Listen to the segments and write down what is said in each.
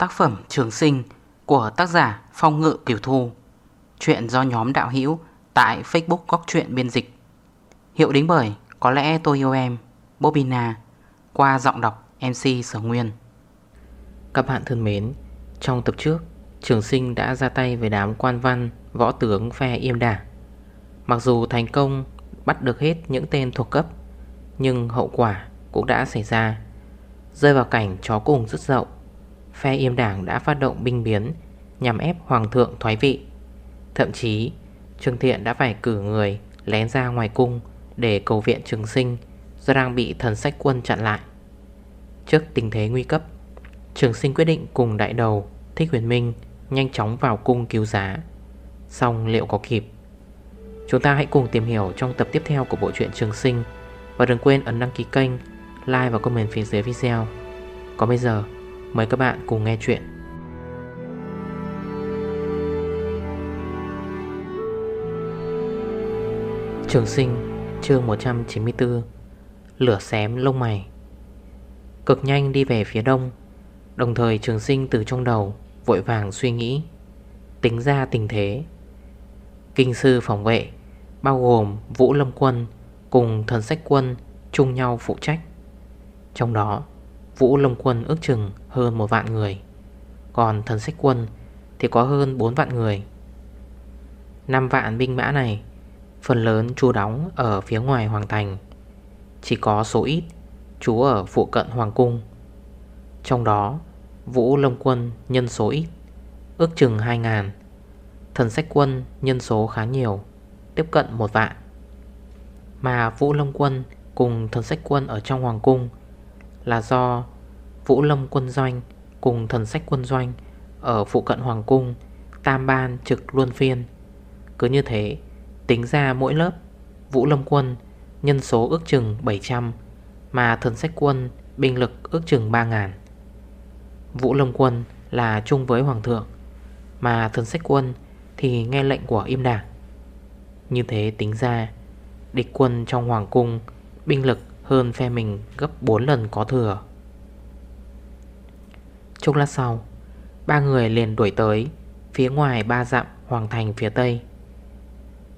Tác phẩm Trường Sinh của tác giả Phong Ngự Kiều Thu. Chuyện do nhóm đạo hữu tại Facebook Góc Chuyện Biên Dịch. Hiệu đính bởi Có lẽ tôi yêu em Bobina Qua giọng đọc MC Sở Nguyên. Các bạn thân mến, Trong tập trước, Trường Sinh đã ra tay với đám quan văn, Võ tướng phe Yêm Đả Mặc dù thành công bắt được hết những tên thuộc cấp, Nhưng hậu quả cũng đã xảy ra. Rơi vào cảnh chó cùng rất dậu Phe im đảng đã phát động binh biến Nhằm ép hoàng thượng thoái vị. Thậm chí, Trương Thiện đã phải cử người lén ra ngoài cung Để cầu viện trường sinh Do đang bị thần sách quân chặn lại. Trước tình thế nguy cấp, Trường sinh quyết định cùng đại đầu Thích huyền minh Nhanh chóng vào cung cứu giá. Xong liệu có kịp? Chúng ta hãy cùng tìm hiểu trong tập tiếp theo của bộ truyện Trường Sinh Và đừng quên ấn đăng ký kênh, Like và comment phía dưới video. Còn bây giờ mời các bạn cùng nghe chuyện. Trường Sinh, chương 194 Lửa xém lông mày. Cực nhanh đi về phía đông, Đồng thời trường sinh từ trong đầu Vội vàng suy nghĩ, Tính ra tình thế. Kinh sư phòng vệ, Bao gồm Vũ Lâm Quân Cùng thần sách quân chung nhau phụ trách. Trong đó Vũ Long Quân ước chừng hơn một vạn người. Còn thần sách quân Thì có hơn 4 vạn người. 5 vạn binh mã này, Phần lớn chú đóng ở phía ngoài hoàng thành. Chỉ có số ít Chú ở phụ cận hoàng cung. Trong đó, Vũ Long Quân nhân số ít, Ước chừng 2 ngàn. Thần sách quân nhân số khá nhiều, Tiếp cận một vạn. Mà Vũ Long Quân cùng thần sách quân ở trong Hoàng Cung là do Vũ Lâm Quân Doanh cùng thần sách quân doanh Ở phụ cận Hoàng Cung, Tam ban trực luân phiên. Cứ như thế, Tính ra mỗi lớp, Vũ Lâm Quân nhân số ước chừng 700 Mà thần sách quân binh lực ước chừng 3.000 Vũ Lâm Quân là chung với Hoàng thượng, Mà thần sách quân thì nghe lệnh của im đảng. Như thế tính ra, Địch quân trong Hoàng cung Binh lực hơn phe mình gấp 4 lần có thừa. Chốc lát sau, Ba người liền đuổi tới Phía ngoài ba dặm Hoàng thành phía tây.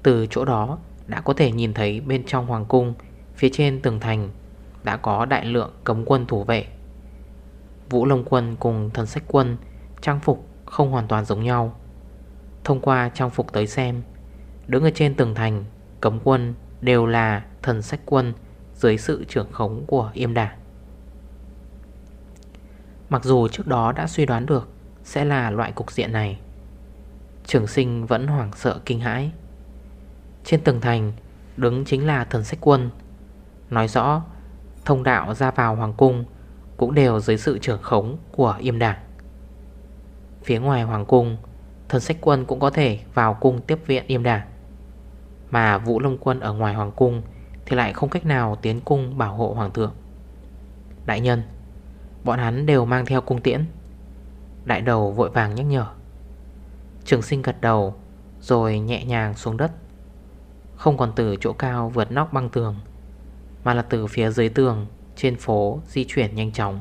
Từ chỗ đó Đã có thể nhìn thấy bên trong Hoàng cung, Phía trên tường thành Đã có đại lượng cấm quân thủ vệ. Vũ Long Quân cùng thần sách quân Trang phục không hoàn toàn giống nhau. Thông qua trang phục tới xem, Đứng ở trên tường thành, Cấm quân đều là thần sách quân dưới sự trưởng khống của yêm Đà. Mặc dù trước đó đã suy đoán được Sẽ là loại cục diện này Trường sinh vẫn hoảng sợ kinh hãi Trên tường thành Đứng chính là thần sách quân Nói rõ Thông đạo ra vào hoàng cung Cũng đều dưới sự trưởng khống của yêm Đà. Phía ngoài hoàng cung Thần sách quân cũng có thể vào cung tiếp viện yêm Đà, Mà Vũ Long quân ở ngoài hoàng cung thì lại không cách nào tiến cung bảo hộ hoàng thượng. Đại nhân, Bọn hắn đều mang theo cung tiễn. Đại đầu vội vàng nhắc nhở. Trường sinh gật đầu, Rồi nhẹ nhàng xuống đất. Không còn từ chỗ cao vượt nóc băng tường, Mà là từ phía dưới tường, Trên phố di chuyển nhanh chóng.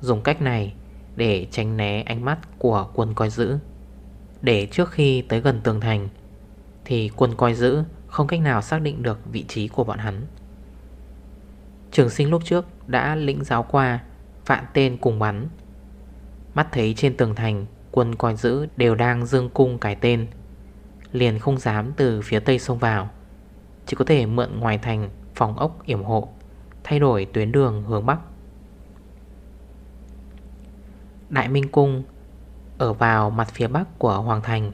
Dùng cách này Để tránh né ánh mắt của quân coi giữ. Để trước khi tới gần tường thành, Thì quân coi giữ không cách nào xác định được vị trí của bọn hắn. Trường sinh lúc trước đã lĩnh giáo qua Vạn tên cùng bắn. Mắt thấy trên tường thành, Quân coi giữ đều đang dương cung cải tên. Liền không dám từ phía tây xông vào. Chỉ có thể mượn ngoài thành Phòng ốc yểm hộ, Thay đổi tuyến đường hướng Bắc. Đại Minh Cung Ở vào mặt phía Bắc của Hoàng Thành.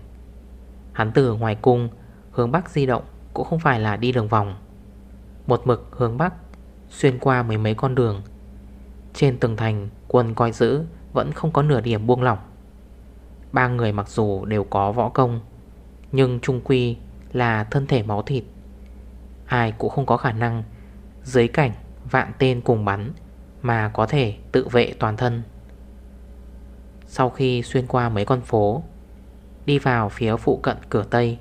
Hắn từ ngoài cung Hướng Bắc di động. Cũng không phải là đi đường vòng. Một mực hướng Bắc, Xuyên qua mấy mấy con đường. Trên từng thành quân coi giữ Vẫn không có nửa điểm buông lỏng. Ba người mặc dù đều có võ công, Nhưng trung quy là thân thể máu thịt. Ai cũng không có khả năng Dưới cảnh vạn tên cùng bắn Mà có thể tự vệ toàn thân. Sau khi xuyên qua mấy con phố, Đi vào phía phụ cận cửa Tây,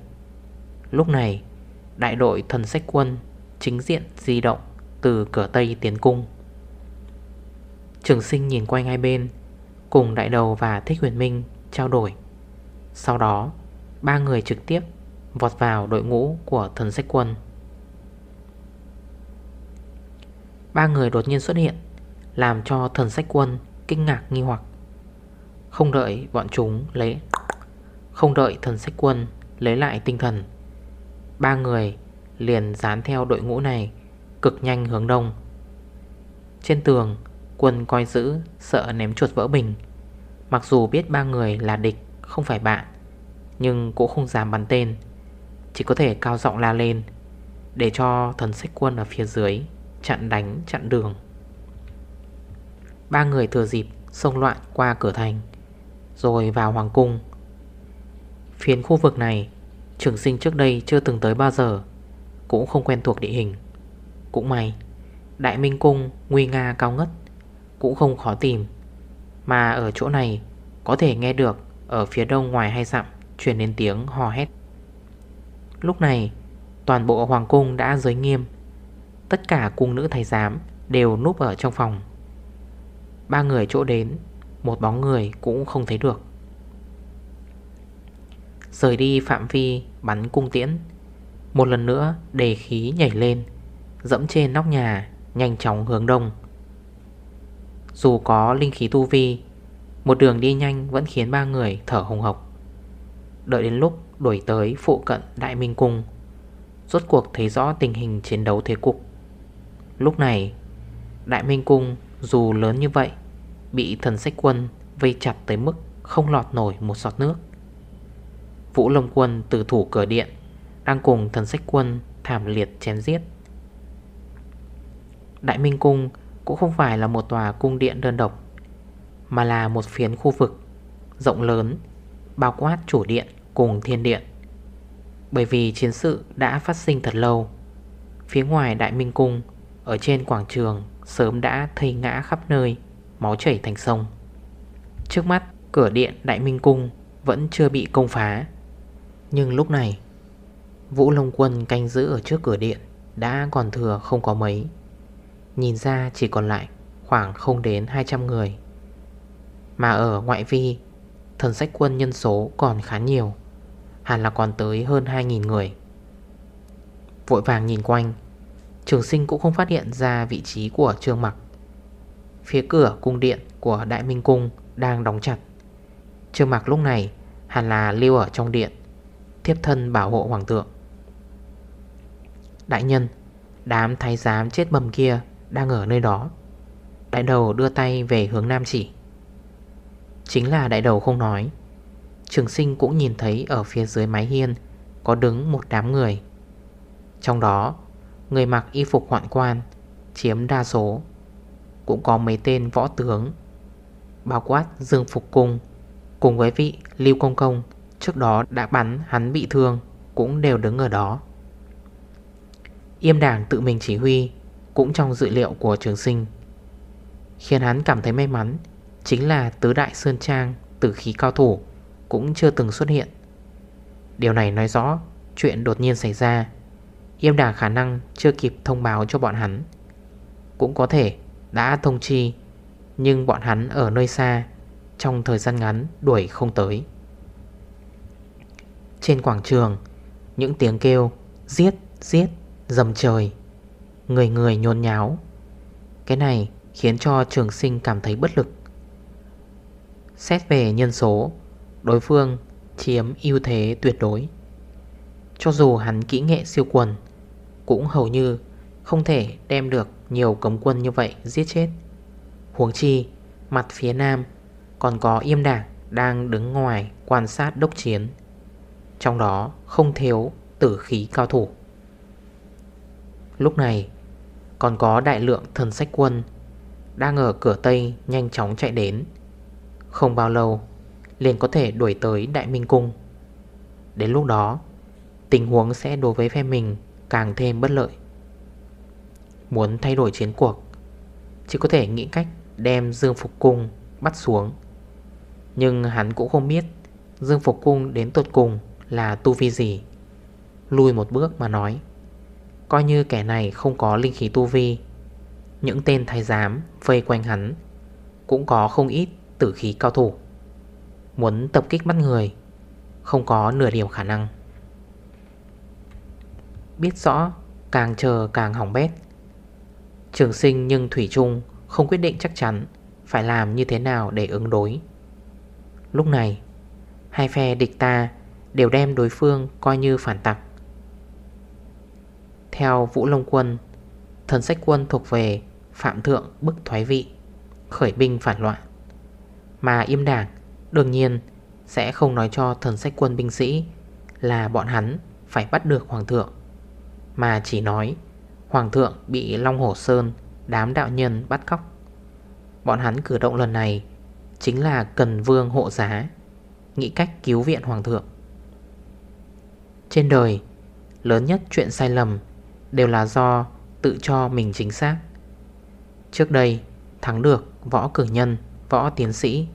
Lúc này Đại đội thần sách quân Chính diện di động Từ cửa Tây tiến cung. Trường sinh nhìn quanh hai bên, Cùng đại đầu và thích huyền minh trao đổi. Sau đó, Ba người trực tiếp vọt vào đội ngũ của thần sách quân. Ba người đột nhiên xuất hiện, Làm cho thần sách quân kinh ngạc nghi hoặc. Không đợi bọn chúng lấy, Không đợi thần sách quân lấy lại tinh thần Ba người liền dán theo đội ngũ này, Cực nhanh hướng đông. Trên tường, Quân coi giữ sợ ném chuột vỡ bình. Mặc dù biết ba người là địch, Không phải bạn, Nhưng cũng không dám bắn tên. Chỉ có thể cao giọng la lên, Để cho thần sách quân ở phía dưới Chặn đánh chặn đường. Ba người thừa dịp Xông loạn qua cửa thành, Rồi vào hoàng cung. Phiến khu vực này Trường sinh trước đây chưa từng tới bao giờ, Cũng không quen thuộc địa hình. Cũng may, Đại Minh Cung nguy nga cao ngất, Cũng không khó tìm. Mà ở chỗ này, Có thể nghe được Ở phía đông ngoài hay dặm Truyền đến tiếng hò hét. Lúc này, Toàn bộ Hoàng Cung đã giới nghiêm. Tất cả cung nữ thầy giám Đều núp ở trong phòng. Ba người chỗ đến, Một bóng người cũng không thấy được. Rời đi phạm vi bắn cung tiễn. Một lần nữa, đề khí nhảy lên, Dẫm trên nóc nhà, Nhanh chóng hướng đông. Dù có linh khí tu vi, Một đường đi nhanh vẫn khiến ba người thở hồng hộc. Đợi đến lúc đuổi tới phụ cận Đại Minh Cung, Rốt cuộc thấy rõ tình hình chiến đấu thế cục. Lúc này, Đại Minh Cung dù lớn như vậy, Bị thần sách quân vây chặt tới mức không lọt nổi một giọt nước. Vũ Long Quân từ thủ cửa điện, Đang cùng thần sách quân thảm liệt chém giết. Đại Minh Cung cũng không phải là một tòa cung điện đơn độc, Mà là một phiến khu vực rộng lớn, Bao quát chủ điện cùng thiên điện. Bởi vì chiến sự đã phát sinh thật lâu, Phía ngoài Đại Minh Cung, Ở trên quảng trường, Sớm đã thây ngã khắp nơi, Máu chảy thành sông. Trước mắt, cửa điện Đại Minh Cung Vẫn chưa bị công phá. Nhưng lúc này, Vũ Long Quân canh giữ ở trước cửa điện Đã còn thừa không có mấy. Nhìn ra chỉ còn lại Khoảng không đến 200 người. Mà ở ngoại vi, Thần sách quân nhân số còn khá nhiều, Hẳn là còn tới hơn 2.000 người. Vội vàng nhìn quanh, Trường sinh cũng không phát hiện ra vị trí của Trương Mặc. Phía cửa cung điện của Đại Minh Cung đang đóng chặt. Trương Mặc lúc này hẳn là lưu ở trong điện. Tiếp thân bảo hộ hoàng thượng Đại nhân, Đám thái giám chết bầm kia Đang ở nơi đó. Đại đầu đưa tay về hướng nam chỉ. Chính là đại đầu không nói, Trường sinh cũng nhìn thấy Ở phía dưới mái hiên Có đứng một đám người. Trong đó, Người mặc y phục hoạn quan, Chiếm đa số. Cũng có mấy tên võ tướng, Bao quát Dương Phục Cung, Cùng với vị Lưu Công Công Trước đó đã bắn, hắn bị thương, Cũng đều đứng ở đó. Yêm đảng tự mình chỉ huy, Cũng trong dự liệu của trường sinh. Khiến hắn cảm thấy may mắn Chính là tứ đại Sơn Trang Tử khí cao thủ Cũng chưa từng xuất hiện. Điều này nói rõ Chuyện đột nhiên xảy ra. Yêm đảng khả năng chưa kịp thông báo cho bọn hắn. Cũng có thể đã thông chi, Nhưng bọn hắn ở nơi xa, Trong thời gian ngắn đuổi không tới. Trên quảng trường. Những tiếng kêu Giết, giết, dầm trời. Người người nhôn nháo. Cái này khiến cho trường sinh cảm thấy bất lực. Xét về nhân số Đối phương chiếm ưu thế tuyệt đối. Cho dù hắn kỹ nghệ siêu quần cũng hầu như không thể đem được nhiều cấm quân như vậy giết chết. Huống chi Mặt phía nam Còn có yêm đảng đang đứng ngoài Quan sát đốc chiến. Trong đó không thiếu tử khí cao thủ. Lúc này, Còn có đại lượng thần sách quân Đang ở cửa Tây nhanh chóng chạy đến. Không bao lâu, liền có thể đuổi tới Đại Minh Cung. Đến lúc đó, Tình huống sẽ đối với phe mình càng thêm bất lợi. Muốn thay đổi chiến cuộc, Chỉ có thể nghĩ cách đem Dương Phục Cung bắt xuống. Nhưng hắn cũng không biết Dương Phục Cung đến tuột cùng là tu vi gì? Lùi một bước mà nói, Coi như kẻ này không có linh khí tu vi, Những tên thái giám vây quanh hắn Cũng có không ít tử khí cao thủ. Muốn tập kích bắt người, Không có nửa điều khả năng. Biết rõ, Càng chờ càng hỏng bét. Trường sinh nhưng Thủy Trung Không quyết định chắc chắn Phải làm như thế nào để ứng đối. Lúc này, Hai phe địch ta Đều đem đối phương coi như phản tặc. Theo Vũ Long Quân, Thần sách quân thuộc về Phạm thượng bức thoái vị, Khởi binh phản loạn. Mà im đảng đương nhiên Sẽ không nói cho thần sách quân binh sĩ Là bọn hắn phải bắt được hoàng thượng, Mà chỉ nói Hoàng thượng bị Long Hổ Sơn Đám đạo nhân bắt cóc. Bọn hắn cử động lần này Chính là cần vương hộ giá, Nghĩ cách cứu viện hoàng thượng. Trên đời, Lớn nhất chuyện sai lầm Đều là do tự cho mình chính xác. Trước đây, Thắng được võ cử nhân, Võ tiến sĩ,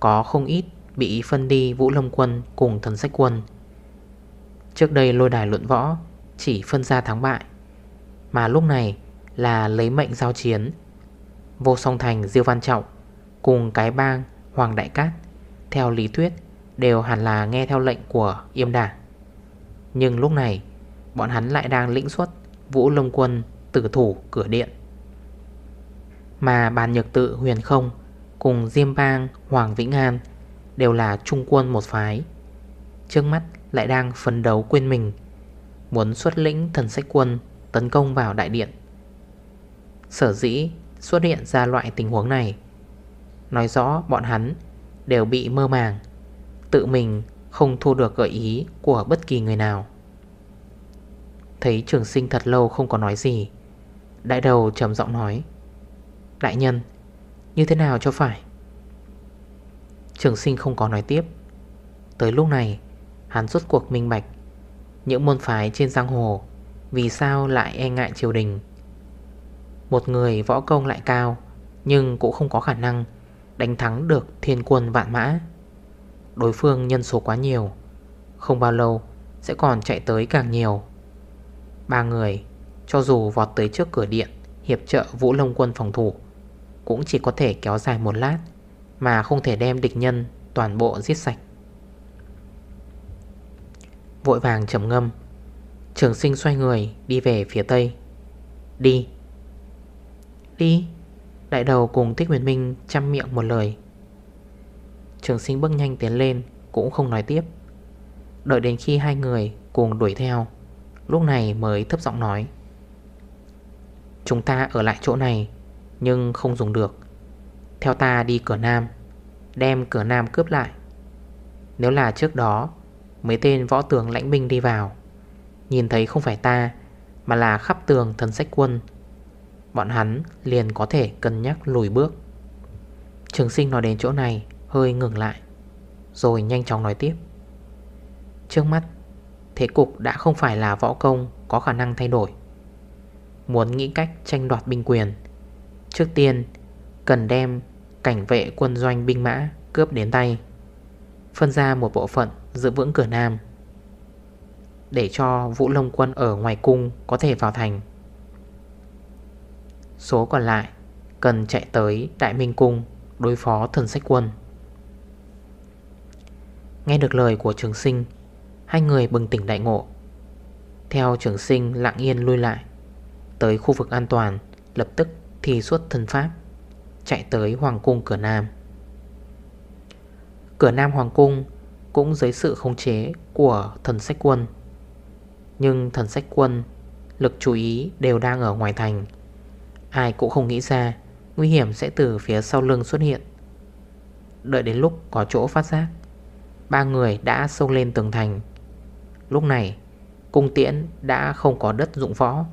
Có không ít bị phân đi Vũ Lâm Quân Cùng thần sách quân. Trước đây lôi đài luận võ Chỉ phân ra thắng bại, Mà lúc này là lấy mệnh giao chiến. Vô song thành, Diêu Văn Trọng Cùng cái bang, Hoàng Đại Cát Theo lý thuyết Đều hẳn là nghe theo lệnh của Yêm Đảng. Nhưng lúc này, Bọn hắn lại đang lĩnh xuất Vũ lông Quân tử thủ cửa điện. Mà bàn nhược tự, huyền không Cùng Diêm Bang, Hoàng Vĩnh An Đều là trung quân một phái. Trước mắt lại đang phấn đấu quên mình, Muốn xuất lĩnh thần sách quân Tấn công vào đại điện. Sở dĩ xuất hiện ra loại tình huống này, Nói rõ bọn hắn đều bị mơ màng, Tự mình không thu được gợi ý của bất kỳ người nào. Thấy trường sinh thật lâu không có nói gì, Đại đầu trầm giọng nói, Đại nhân, Như thế nào cho phải? Trường sinh không có nói tiếp. Tới lúc này, Hắn rốt cuộc minh bạch Những môn phái trên giang hồ Vì sao lại e ngại triều đình. Một người võ công lại cao, Nhưng cũng không có khả năng Đánh thắng được thiên quân vạn mã. Đối phương nhân số quá nhiều. Không bao lâu, Sẽ còn chạy tới càng nhiều. Ba người, Cho dù vọt tới trước cửa điện, Hiệp trợ Vũ lông quân phòng thủ, Cũng chỉ có thể kéo dài một lát, Mà không thể đem địch nhân Toàn bộ giết sạch. Vội vàng trầm ngâm. Trường sinh xoay người, đi về phía tây. Đi. Đi. Đại đầu cùng Thích Huyền Minh chăm miệng một lời. Trường sinh bước nhanh tiến lên, Cũng không nói tiếp. Đợi đến khi hai người cùng đuổi theo, Lúc này mới thấp giọng nói, Chúng ta ở lại chỗ này, Nhưng không dùng được. Theo ta đi cửa Nam, Đem cửa Nam cướp lại. Nếu là trước đó, Mấy tên võ tường lãnh binh đi vào, Nhìn thấy không phải ta, Mà là khắp tường thần sách quân, Bọn hắn liền có thể cân nhắc lùi bước. Trường sinh nói đến chỗ này Hơi ngừng lại, Rồi nhanh chóng nói tiếp. Trước mắt, Thế cục đã không phải là võ công Có khả năng thay đổi. Muốn nghĩ cách tranh đoạt binh quyền, Trước tiên Cần đem cảnh vệ quân doanh binh mã Cướp đến tay, Phân ra một bộ phận giữ vững cửa Nam, Để cho Vũ Lông quân ở ngoài cung Có thể vào thành. Số còn lại Cần chạy tới Đại Minh Cung Đối phó thần sách quân. Nghe được lời của trường sinh, Hai người bừng tỉnh đại ngộ. Theo trường sinh, lặng yên lui lại, Tới khu vực an toàn, Lập tức thi xuất thân pháp, Chạy tới Hoàng cung cửa Nam. Cửa Nam Hoàng cung Cũng dưới sự khống chế Của thần sách quân. Nhưng thần sách quân Lực chú ý đều đang ở ngoài thành. Ai cũng không nghĩ ra, Nguy hiểm sẽ từ phía sau lưng xuất hiện. Đợi đến lúc có chỗ phát giác Ba người đã xông lên tường thành. Lúc này, Cung tiễn đã không có đất dụng võ,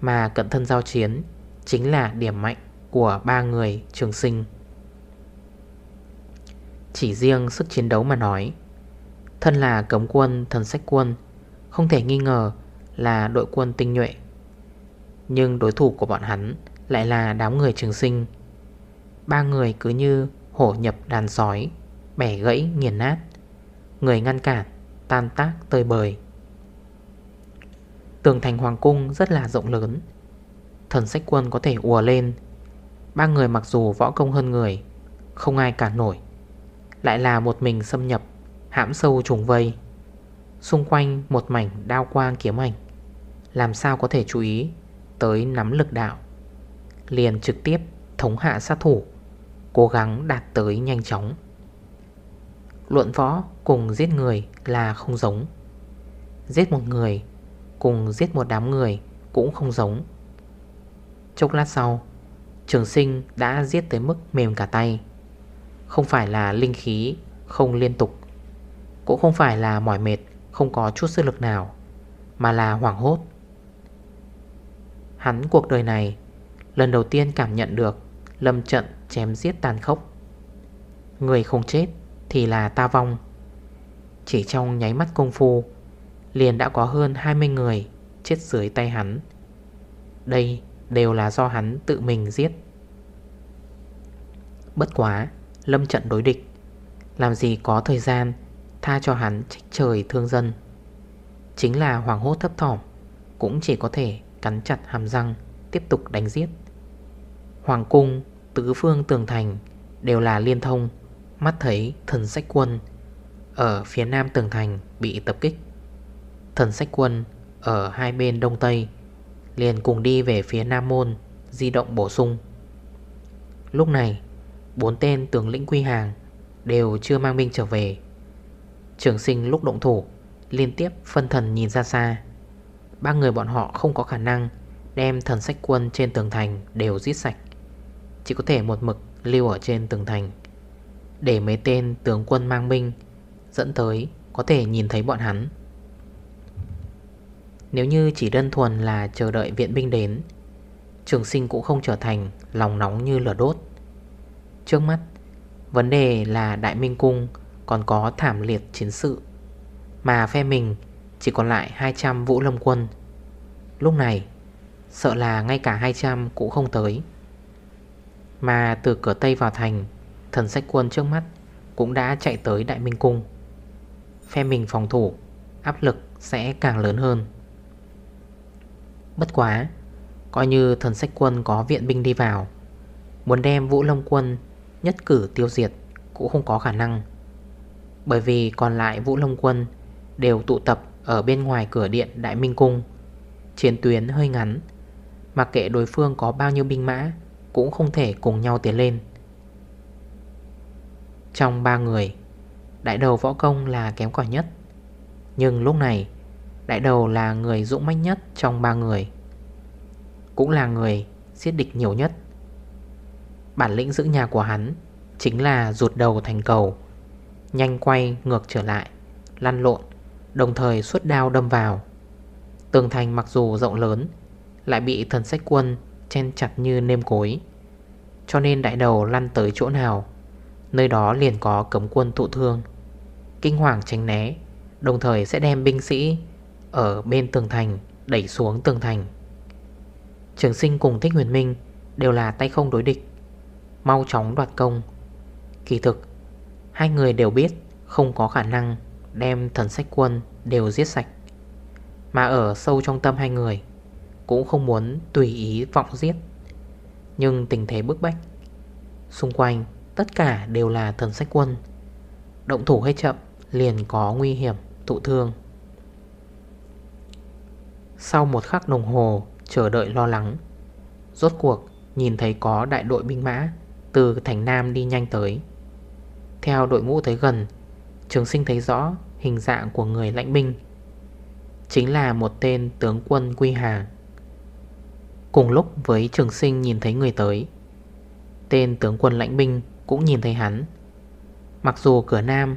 Mà cận thân giao chiến Chính là điểm mạnh của ba người trường sinh. Chỉ riêng sức chiến đấu mà nói, Thân là cấm quân thần sách quân, Không thể nghi ngờ là đội quân tinh nhuệ. Nhưng đối thủ của bọn hắn lại là đám người trường sinh. Ba người cứ như hổ nhập đàn sói, Bẻ gãy, nghiền nát. Người ngăn cản, Tan tác tơi bời. Tường thành hoàng cung rất là rộng lớn. Thần sách quân có thể ùa lên. Ba người mặc dù võ công hơn người, Không ai cản nổi. Lại là một mình xâm nhập, Hãm sâu trùng vây. Xung quanh một mảnh đao quang kiếm ảnh. Làm sao có thể chú ý Tới nắm lực đạo? Liền trực tiếp thống hạ sát thủ, Cố gắng đạt tới nhanh chóng. Luận võ cùng giết người là không giống. Giết một người cùng giết một đám người cũng không giống. Chốc lát sau, Trường sinh đã giết tới mức mềm cả tay. Không phải là linh khí không liên tục, Cũng không phải là mỏi mệt, Không có chút sức lực nào, Mà là hoảng hốt. Hắn cuộc đời này Lần đầu tiên cảm nhận được Lâm trận chém giết tàn khốc. Người không chết thì là ta vong. Chỉ trong nháy mắt công phu Liền đã có hơn 20 người Chết dưới tay hắn. Đây đều là do hắn tự mình giết. Bất quá Lâm trận đối địch Làm gì có thời gian Tha cho hắn trách trời thương dân. Chính là hoàng hốt thấp thỏm Cũng chỉ có thể cắn chặt hàm răng Tiếp tục đánh giết. Hoàng cung, tứ phương tường thành Đều là liên thông. Mắt thấy thần sách quân Ở phía nam tường thành bị tập kích. Thần sách quân Ở hai bên đông tây Liền cùng đi về phía Nam Môn, Di động bổ sung. Lúc này, Bốn tên tướng lĩnh quy hàng Đều chưa mang binh trở về. Trường sinh lúc động thủ, Liên tiếp phân thần nhìn ra xa. Ba người bọn họ không có khả năng Đem thần sách quân trên tường thành Đều giết sạch. Chỉ có thể một mực lưu ở trên tường thành. Để mấy tên tướng quân mang binh, Dẫn tới có thể nhìn thấy bọn hắn. Nếu như chỉ đơn thuần là chờ đợi viện binh đến, Trường sinh cũng không trở thành lòng nóng như lửa đốt. Trước mắt, Vấn đề là Đại Minh Cung còn có thảm liệt chiến sự, Mà phe mình chỉ còn lại 200 vũ lâm quân. Lúc này, Sợ là ngay cả 200 cũng không tới. Mà từ cửa Tây vào thành Thần sách quân trước mắt, Cũng đã chạy tới Đại Minh Cung. Phe mình phòng thủ, Áp lực sẽ càng lớn hơn. Bất quá, Coi như thần sách quân có viện binh đi vào, Muốn đem Vũ Lâm quân Nhất cử tiêu diệt Cũng không có khả năng. Bởi vì còn lại Vũ Lâm quân Đều tụ tập ở bên ngoài cửa điện Đại Minh Cung. Chiến tuyến hơi ngắn, Mặc kệ đối phương có bao nhiêu binh mã Cũng không thể cùng nhau tiến lên. Trong ba người. Đại đầu võ công là kém cỏi nhất. Nhưng lúc này, Đại đầu là người dũng mãnh nhất trong ba người. Cũng là người giết địch nhiều nhất. Bản lĩnh giữ nhà của hắn Chính là rụt đầu thành cầu, Nhanh quay ngược trở lại, Lăn lộn, Đồng thời suốt đao đâm vào. Tường thành mặc dù rộng lớn, Lại bị thần sách quân Chen chặt như nêm cối. Cho nên đại đầu lăn tới chỗ nào Nơi đó liền có cấm quân thụ thương. Kinh hoàng tránh né, Đồng thời sẽ đem binh sĩ ở bên tường thành, Đẩy xuống tường thành. Trường sinh cùng Thích Huyền Minh Đều là tay không đối địch, Mau chóng đoạt công. Kỳ thực, Hai người đều biết không có khả năng Đem thần sách quân đều giết sạch. Mà ở sâu trong tâm hai người, Cũng không muốn tùy ý vọng giết. Nhưng tình thế bức bách, Xung quanh tất cả đều là thần sách quân. Động thủ hay chậm liền có nguy hiểm tụ thương. Sau một khắc đồng hồ chờ đợi lo lắng, Rốt cuộc nhìn thấy có đại đội binh mã Từ thành Nam đi nhanh tới. Theo đội ngũ tới gần, Trường sinh thấy rõ hình dạng của người lãnh binh, Chính là một tên tướng quân Quy Hà Cùng lúc với trường sinh nhìn thấy người tới, Tên tướng quân lãnh binh cũng nhìn thấy hắn. Mặc dù cửa Nam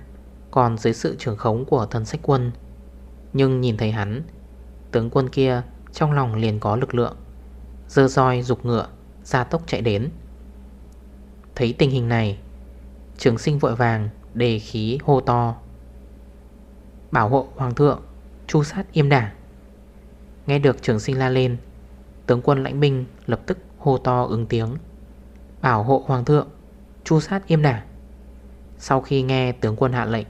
còn dưới sự trưởng khống của thần sách quân, Nhưng nhìn thấy hắn, Tướng quân kia trong lòng liền có lực lượng, Dơ roi dục ngựa Ra tốc chạy đến. Thấy tình hình này, Trường sinh vội vàng đề khí hô to. Bảo hộ hoàng thượng, Chu sát im đảng Nghe được trường sinh la lên, Tướng quân lãnh binh lập tức hô to ứng tiếng. Bảo hộ hoàng thượng. Chu sát im nả Sau khi nghe tướng quân hạ lệnh,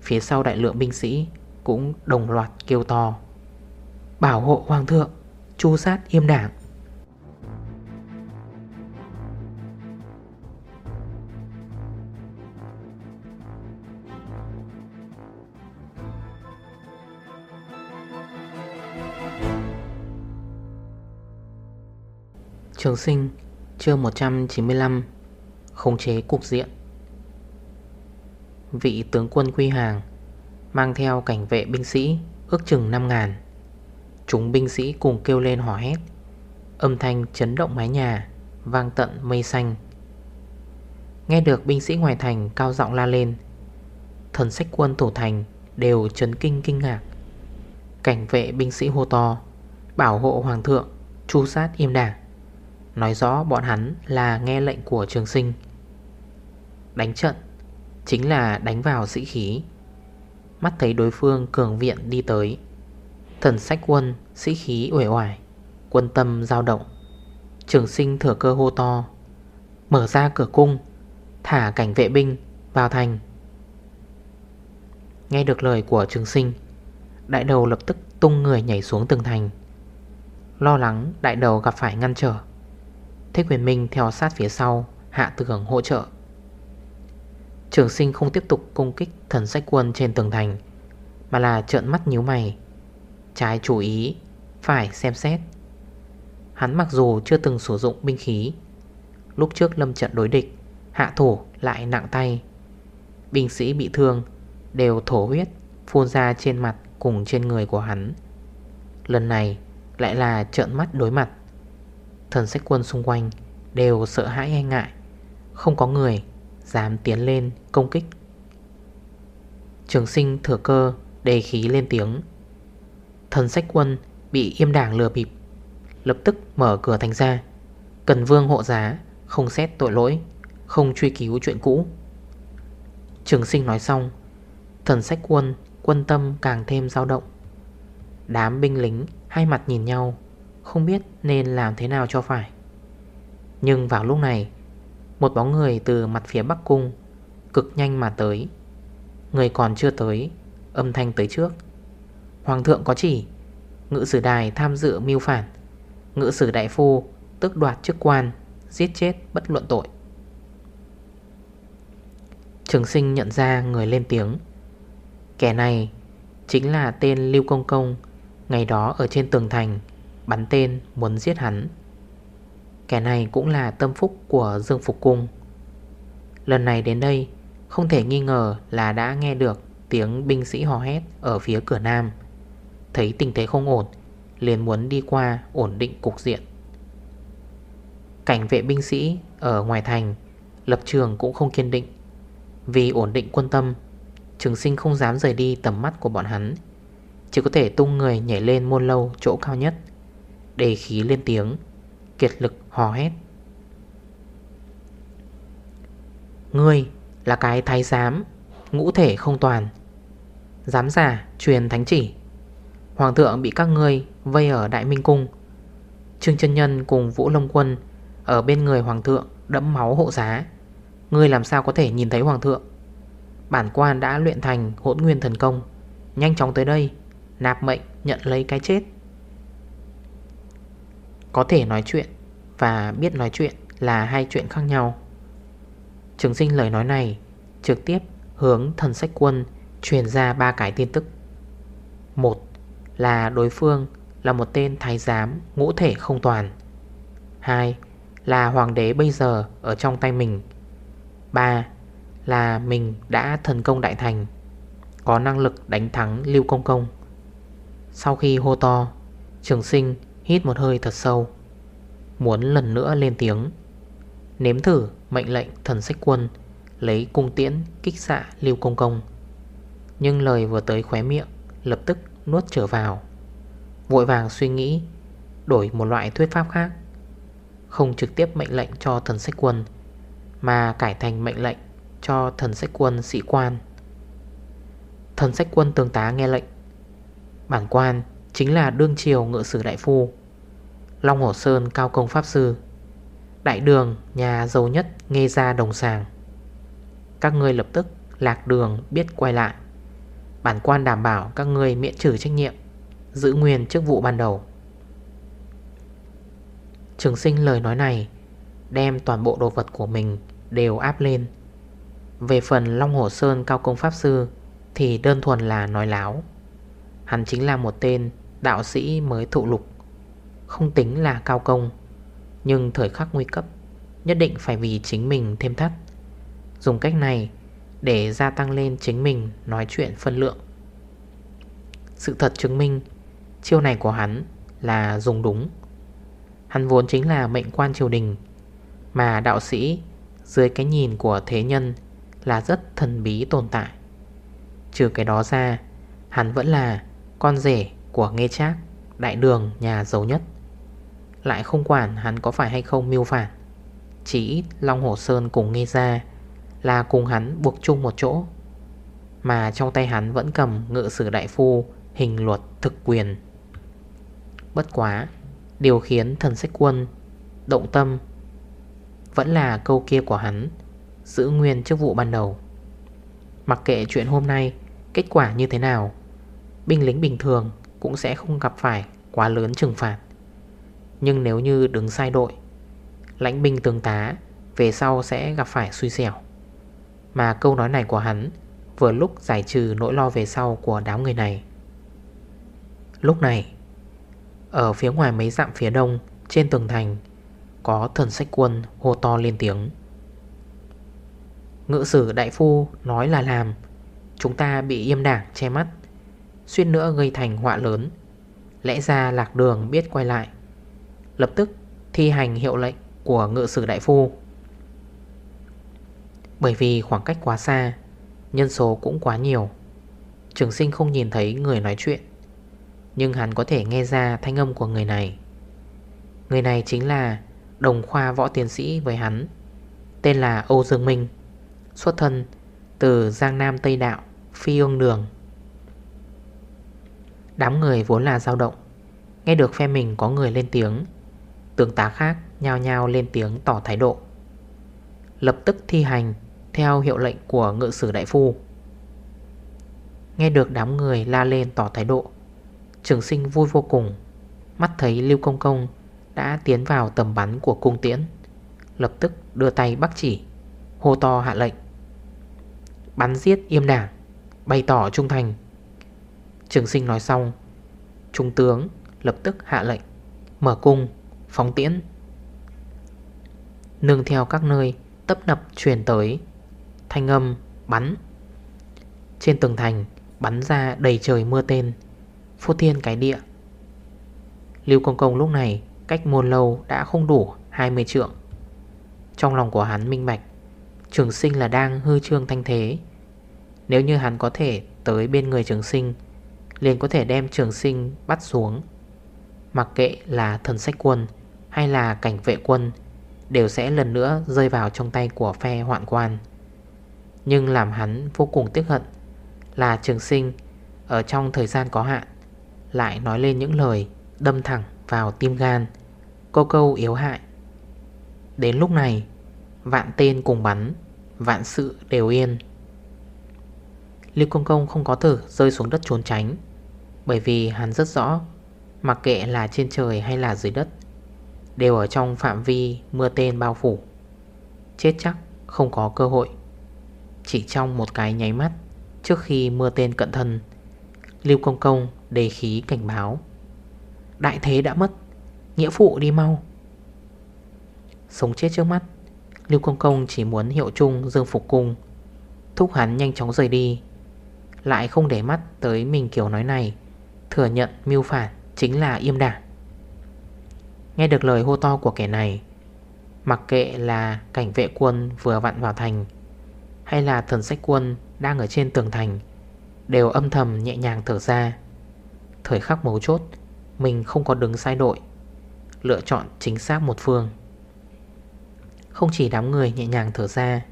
Phía sau đại lượng binh sĩ Cũng đồng loạt kêu to. Bảo hộ hoàng thượng, Chu sát im đảng Trường sinh, chương 195 Khống chế cục diện. Vị tướng quân quy hàng Mang theo cảnh vệ binh sĩ Ước chừng 5 ngàn. Chúng binh sĩ cùng kêu lên hò hét. Âm thanh chấn động mái nhà, Vang tận mây xanh. Nghe được binh sĩ ngoài thành cao giọng la lên, Thần sách quân thủ thành Đều chấn kinh kinh ngạc. Cảnh vệ binh sĩ hô to, Bảo hộ hoàng thượng, Chu sát im đảng. Nói rõ bọn hắn là nghe lệnh của trường sinh. Đánh trận, Chính là đánh vào sĩ khí. Mắt thấy đối phương cường viện đi tới. Thần sách quân, Sĩ khí uể oải, Quân tâm dao động. Trường sinh thừa cơ hô to, Mở ra cửa cung, Thả cảnh vệ binh vào thành. Nghe được lời của trường sinh, Đại đầu lập tức tung người nhảy xuống tường thành. Lo lắng đại đầu gặp phải ngăn trở. Thế Huyền minh theo sát phía sau, Hạ tường hỗ trợ. Trường sinh không tiếp tục công kích thần sách quân trên tường thành, Mà là trợn mắt nhíu mày. Trái chủ ý, Phải xem xét. Hắn mặc dù chưa từng sử dụng binh khí, Lúc trước lâm trận đối địch, Hạ thủ lại nặng tay. Binh sĩ bị thương, Đều thổ huyết, Phun ra trên mặt cùng trên người của hắn. Lần này lại là trợn mắt đối mặt. Thần sách quân xung quanh, Đều sợ hãi e ngại. Không có người dám tiến lên công kích. Trường sinh thừa cơ, Đề khí lên tiếng. Thần sách quân bị im đảng lừa bịp, Lập tức mở cửa thành ra. Cần vương hộ giá, Không xét tội lỗi, Không truy cứu chuyện cũ. Trường sinh nói xong, Thần sách quân Quân tâm càng thêm dao động. Đám binh lính hai mặt nhìn nhau không biết nên làm thế nào cho phải. Nhưng vào lúc này, Một bóng người từ mặt phía bắc cung Cực nhanh mà tới. Người còn chưa tới, Âm thanh tới trước. Hoàng thượng có chỉ, Ngự sử đài tham dự mưu phản. Ngự sử đại phu Tức đoạt chức quan, Giết chết bất luận tội. Trường sinh nhận ra người lên tiếng. Kẻ này Chính là tên Lưu Công Công, Ngày đó ở trên tường thành. Bắn tên, muốn giết hắn. Kẻ này cũng là tâm phúc của Dương Phục Cung. Lần này đến đây, Không thể nghi ngờ là đã nghe được Tiếng binh sĩ hò hét Ở phía cửa nam. Thấy tình thế không ổn, Liền muốn đi qua ổn định cục diện. Cảnh vệ binh sĩ Ở ngoài thành, Lập trường cũng không kiên định. Vì ổn định quân tâm, Trường sinh không dám rời đi tầm mắt của bọn hắn. Chỉ có thể tung người nhảy lên môn lâu chỗ cao nhất. Đề khí lên tiếng, Kiệt lực hò hét. Ngươi là cái thái giám, Ngũ thể không toàn, Giám giả truyền thánh chỉ. Hoàng thượng bị các ngươi vây ở Đại Minh Cung. Trương chân Nhân cùng Vũ Long Quân Ở bên người Hoàng thượng đẫm máu hộ giá. Ngươi làm sao có thể nhìn thấy Hoàng thượng? Bản quan đã luyện thành hỗn nguyên thần công, Nhanh chóng tới đây, Nạp mệnh nhận lấy cái chết. Có thể nói chuyện Và biết nói chuyện là hai chuyện khác nhau. Trường sinh lời nói này Trực tiếp hướng thần sách quân Truyền ra ba cái tin tức. Một là đối phương là một tên thái giám ngũ thể không toàn. Hai là hoàng đế bây giờ ở trong tay mình. Ba là mình đã thần công đại thành, Có năng lực đánh thắng Lưu Công Công. Sau khi hô to, Trường sinh hít một hơi thật sâu, Muốn lần nữa lên tiếng. Nếm thử mệnh lệnh thần sách quân, Lấy cung tiễn kích xạ Lưu Công Công. Nhưng lời vừa tới khóe miệng, Lập tức nuốt trở vào. Vội vàng suy nghĩ, Đổi một loại thuyết pháp khác. Không trực tiếp mệnh lệnh cho thần sách quân, Mà cải thành mệnh lệnh cho thần sách quân sĩ quan. Thần sách quân tương tá nghe lệnh. Bản quan chính là đương triều ngự sử đại phu. Long hồ Sơn cao công pháp sư. Đại đường, nhà giàu nhất nghe ra đồng sàng. Các ngươi lập tức lạc đường biết quay lại. Bản quan đảm bảo các ngươi miễn trừ trách nhiệm, Giữ nguyên chức vụ ban đầu. Trường sinh lời nói này Đem toàn bộ đồ vật của mình Đều áp lên. Về phần Long hồ Sơn Cao Công Pháp Sư Thì đơn thuần là nói láo. Hắn chính là một tên đạo sĩ mới thụ lục. Không tính là cao công, Nhưng thời khắc nguy cấp, Nhất định phải vì chính mình thêm thắt. Dùng cách này Để gia tăng lên chính mình Nói chuyện phân lượng. Sự thật chứng minh, Chiêu này của hắn là dùng đúng. Hắn vốn chính là mệnh quan triều đình, Mà đạo sĩ Dưới cái nhìn của thế nhân Là rất thần bí tồn tại. Trừ cái đó ra, Hắn vẫn là con rể của nghe Trác, Đại đường nhà giàu nhất. Lại không quản hắn có phải hay không mưu phản, Chỉ ít Long hồ Sơn cùng nghe ra Là cùng hắn buộc chung một chỗ. Mà trong tay hắn vẫn cầm ngự sử đại phu Hình luật thực quyền. Bất quá, Điều khiến thần sách quân Động tâm Vẫn là câu kia của hắn, Giữ nguyên chức vụ ban đầu. Mặc kệ chuyện hôm nay Kết quả như thế nào, Binh lính bình thường cũng sẽ không gặp phải quá lớn trừng phạt. Nhưng nếu như đứng sai đội, Lãnh binh tường tá Về sau sẽ gặp phải suy xẻo. Mà câu nói này của hắn Vừa lúc giải trừ nỗi lo về sau của đám người này. Lúc này, Ở phía ngoài mấy dặm phía đông Trên tường thành, Có thần sách quân hô to lên tiếng. Ngự sử đại phu nói là làm, Chúng ta bị yêm đảng che mắt. Xuyên nữa gây thành họa lớn. Lẽ ra lạc đường biết quay lại. Lập tức thi hành hiệu lệnh của ngự sử đại phu. Bởi vì khoảng cách quá xa, Nhân số cũng quá nhiều. Trường sinh không nhìn thấy người nói chuyện. Nhưng hắn có thể nghe ra thanh âm của người này. Người này chính là đồng khoa võ tiến sĩ với hắn. Tên là Âu Dương Minh, Xuất thân từ Giang Nam Tây Đạo, Phi ương đường. Đám người vốn là dao động. Nghe được phe mình có người lên tiếng, Tướng tá khác nhao nhao lên tiếng tỏ thái độ. Lập tức thi hành Theo hiệu lệnh của ngự sử đại phu. Nghe được đám người la lên tỏ thái độ, Trường sinh vui vô cùng. Mắt thấy Lưu Công Công Đã tiến vào tầm bắn của cung tiễn, Lập tức đưa tay bắt chỉ, Hô to hạ lệnh. Bắn giết im đảng, Bày tỏ trung thành. Trường sinh nói xong, Trung tướng lập tức hạ lệnh, Mở cung, phóng tiễn. Nương theo các nơi Tấp nập truyền tới, Thanh âm bắn. Trên tường thành bắn ra đầy trời mưa tên, Phô thiên cái địa. Lưu Công Công lúc này Cách môn lâu đã không đủ 20 trượng. Trong lòng của hắn minh bạch, Trường sinh là đang hư trương thanh thế. Nếu như hắn có thể tới bên người trường sinh Liền có thể đem trường sinh bắt xuống. Mặc kệ là thần sách quân Hay là cảnh vệ quân, Đều sẽ lần nữa rơi vào trong tay của phe hoạn quan. Nhưng làm hắn vô cùng tiếc hận Là trường sinh Ở trong thời gian có hạn Lại nói lên những lời Đâm thẳng vào tim gan, Câu câu yếu hại. Đến lúc này, Vạn tên cùng bắn, Vạn sự đều yên. Lưu Công Công không có thử rơi xuống đất trốn tránh, Bởi vì hắn rất rõ, Mặc kệ là trên trời hay là dưới đất, Đều ở trong phạm vi mưa tên bao phủ. Chết chắc không có cơ hội. Chỉ trong một cái nháy mắt, Trước khi mưa tên cận thân, Lưu Công Công đề khí cảnh báo. Đại thế đã mất, Nghĩa phụ đi mau. Sống chết trước mắt, Lưu Công Công chỉ muốn hiệu chung Dương Phục Cung, Thúc hắn nhanh chóng rời đi lại không để mắt tới mình kiểu nói này. Thừa nhận mưu phản chính là im đảng Nghe được lời hô to của kẻ này, Mặc kệ là cảnh vệ quân vừa vặn vào thành, Hay là thần sách quân đang ở trên tường thành, Đều âm thầm nhẹ nhàng thở ra. Thời khắc mấu chốt, Mình không có đứng sai đội, Lựa chọn chính xác một phương. Không chỉ đám người nhẹ nhàng thở ra,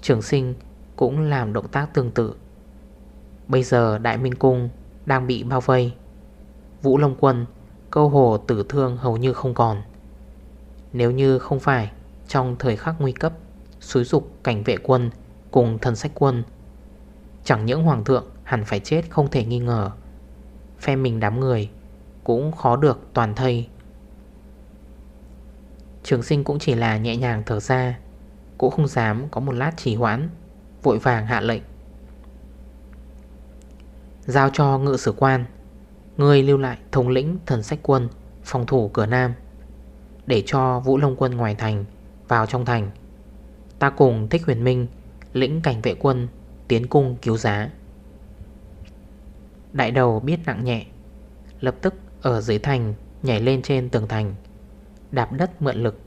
Trường sinh cũng làm động tác tương tự. Bây giờ Đại Minh Cung đang bị bao vây. Vũ Long Quân, câu hồ tử thương hầu như không còn. Nếu như không phải trong thời khắc nguy cấp, Xúi dục cảnh vệ quân cùng thần sách quân, Chẳng những hoàng thượng hẳn phải chết không thể nghi ngờ, Phe mình đám người cũng khó được toàn thây. Trường sinh cũng chỉ là nhẹ nhàng thở ra, Cũng không dám có một lát trì hoãn, Vội vàng hạ lệnh. Giao cho ngự sử quan. Người lưu lại thống lĩnh thần sách quân, Phòng thủ cửa Nam, Để cho Vũ Long quân ngoài thành, Vào trong thành. Ta cùng Thích Huyền Minh, Lĩnh cảnh vệ quân, Tiến cung cứu giá. Đại đầu biết nặng nhẹ, Lập tức ở dưới thành Nhảy lên trên tường thành, Đạp đất mượn lực,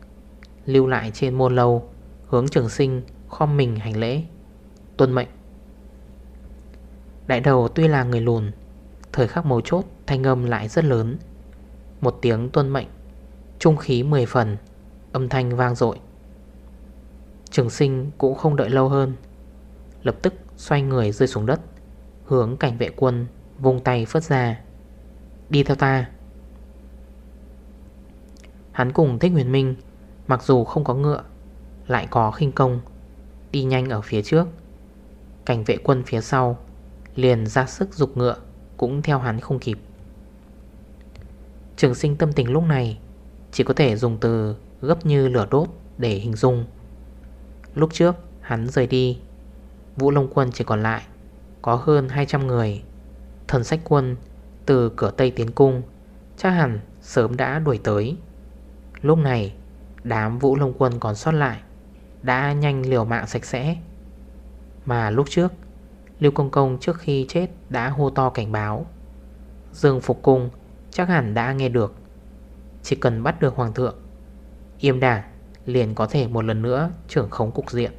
Lưu lại trên môn lâu, Hướng trường sinh khom mình hành lễ, Tuân mệnh. Đại đầu tuy là người lùn, Thời khắc mấu chốt, thanh âm lại rất lớn. Một tiếng tuân mệnh, Trung khí 10 phần, Âm thanh vang dội. Trường sinh cũng không đợi lâu hơn, Lập tức xoay người rơi xuống đất, Hướng cảnh vệ quân Vung tay phất ra. Đi theo ta. Hắn cùng Thích Huyền Minh, Mặc dù không có ngựa, Lại có khinh công, Đi nhanh ở phía trước. Cảnh vệ quân phía sau Liền ra sức dục ngựa, Cũng theo hắn không kịp. Trường sinh tâm tình lúc này, Chỉ có thể dùng từ gấp như lửa đốt để hình dung. Lúc trước, hắn rời đi, Vũ Long quân chỉ còn lại Có hơn 200 người. Thần sách quân từ cửa Tây tiến cung, Chắc hẳn sớm đã đuổi tới. Lúc này, Đám Vũ Long quân còn sót lại, Đã nhanh liều mạng sạch sẽ. Mà lúc trước Lưu Công Công trước khi chết đã hô to cảnh báo. Dương Phục Cung chắc hẳn đã nghe được. Chỉ cần bắt được Hoàng thượng, Yêm đà liền có thể một lần nữa trưởng khống cục diện.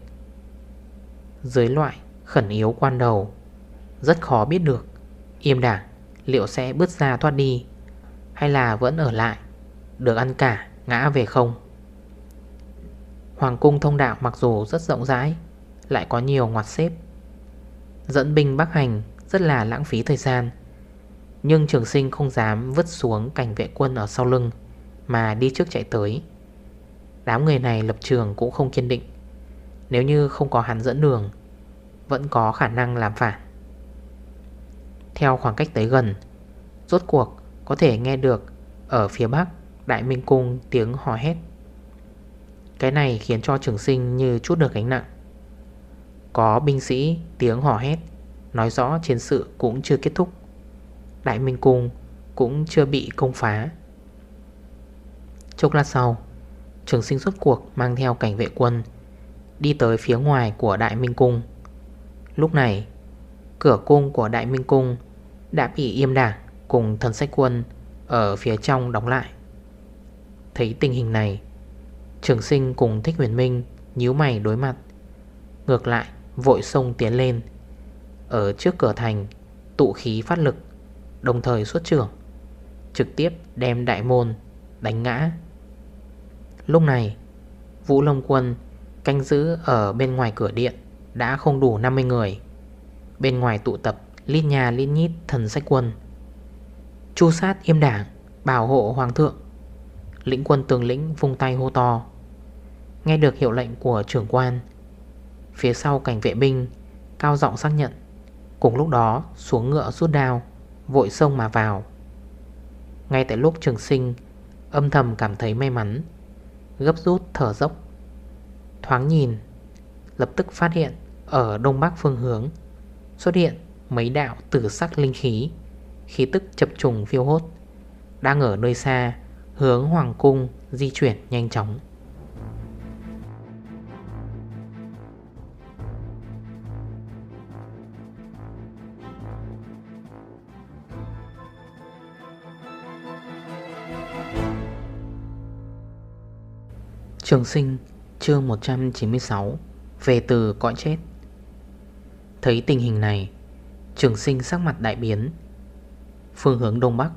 Dưới loại khẩn yếu quan đầu, Rất khó biết được Yêm đà liệu sẽ bước ra thoát đi Hay là vẫn ở lại, Được ăn cả ngã về không. Hoàng cung thông đạo mặc dù rất rộng rãi, Lại có nhiều ngoặt xếp. Dẫn binh bắc hành, Rất là lãng phí thời gian. Nhưng trường sinh không dám vứt xuống Cảnh vệ quân ở sau lưng, Mà đi trước chạy tới. Đám người này lập trường cũng không kiên định. Nếu như không có hắn dẫn đường, Vẫn có khả năng làm phản. Theo khoảng cách tới gần, Rốt cuộc có thể nghe được Ở phía bắc Đại Minh Cung tiếng hò hét. Cái này khiến cho trường sinh như chút được gánh nặng. Có binh sĩ tiếng hò hét. Nói rõ chiến sự cũng chưa kết thúc. Đại Minh Cung cũng chưa bị công phá. Chốc lát sau, Trường sinh xuất cuộc mang theo cảnh vệ quân Đi tới phía ngoài của Đại Minh Cung. Lúc này, Cửa cung của Đại Minh Cung Đã bị im đảng cùng thần sách quân Ở phía trong đóng lại. Thấy tình hình này, Trường sinh cùng Thích Huyền Minh nhíu mày đối mặt. Ngược lại vội sông tiến lên. Ở trước cửa thành, Tụ khí phát lực, Đồng thời xuất trưởng, Trực tiếp đem đại môn Đánh ngã. Lúc này, Vũ Long Quân Canh giữ ở bên ngoài cửa điện Đã không đủ 50 người. Bên ngoài tụ tập Lít nhà lít nhít thần sách quân. Chu sát im đảng, Bảo hộ hoàng thượng. Lĩnh quân tường lĩnh vung tay hô to. Nghe được hiệu lệnh của trưởng quan Phía sau cảnh vệ binh, Cao giọng xác nhận. Cùng lúc đó, xuống ngựa rút đao, Vội sông mà vào. Ngay tại lúc trường sinh, Âm thầm cảm thấy may mắn, Gấp rút thở dốc. Thoáng nhìn, Lập tức phát hiện Ở đông bắc phương hướng, Xuất hiện mấy đạo tử sắc linh khí Khí tức chập trùng phiêu hốt, Đang ở nơi xa, Hướng Hoàng Cung di chuyển nhanh chóng. Trường sinh, chương 196 Về từ cõi chết. Thấy tình hình này, Trường sinh sắc mặt đại biến. Phương hướng Đông Bắc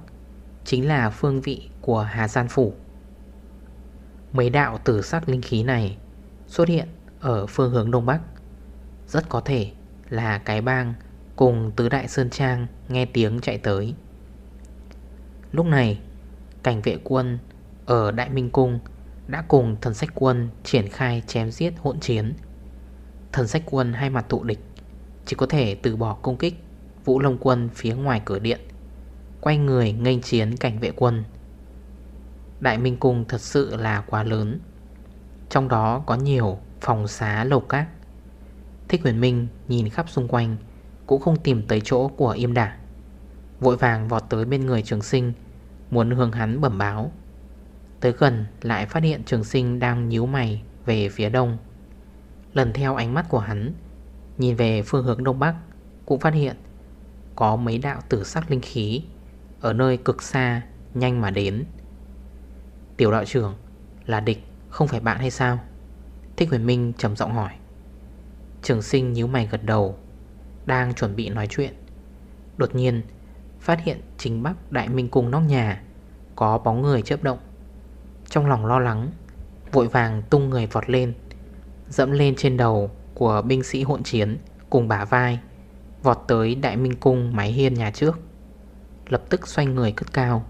Chính là phương vị của Hà Gian Phủ. Mấy đạo tử sắc linh khí này Xuất hiện ở phương hướng Đông Bắc. Rất có thể là cái bang Cùng tứ đại Sơn Trang Nghe tiếng chạy tới. Lúc này, Cảnh vệ quân Ở Đại Minh Cung đã cùng thần sách quân triển khai chém giết hỗn chiến. Thần sách quân hai mặt tụ địch, Chỉ có thể từ bỏ công kích Vũ Long quân phía ngoài cửa điện, Quay người nghênh chiến cảnh vệ quân. Đại Minh Cung thật sự là quá lớn, Trong đó có nhiều phòng xá lầu cát. Thích huyền minh nhìn khắp xung quanh, Cũng không tìm tới chỗ của im đảng Vội vàng vọt tới bên người trường sinh, Muốn hướng hắn bẩm báo. Tới gần lại phát hiện trường sinh đang nhíu mày về phía đông. Lần theo ánh mắt của hắn, Nhìn về phương hướng đông bắc, Cũng phát hiện Có mấy đạo tử sắc linh khí Ở nơi cực xa nhanh mà đến. Tiểu đạo trưởng, Là địch không phải bạn hay sao? Thích huyền minh trầm giọng hỏi. Trường sinh nhíu mày gật đầu, Đang chuẩn bị nói chuyện, Đột nhiên Phát hiện chính bắc đại minh cung nóc nhà Có bóng người chớp động. Trong lòng lo lắng, Vội vàng tung người vọt lên, Dẫm lên trên đầu của binh sĩ hỗn chiến Cùng bả vai, Vọt tới đại minh cung mái hiên nhà trước. Lập tức xoay người cất cao,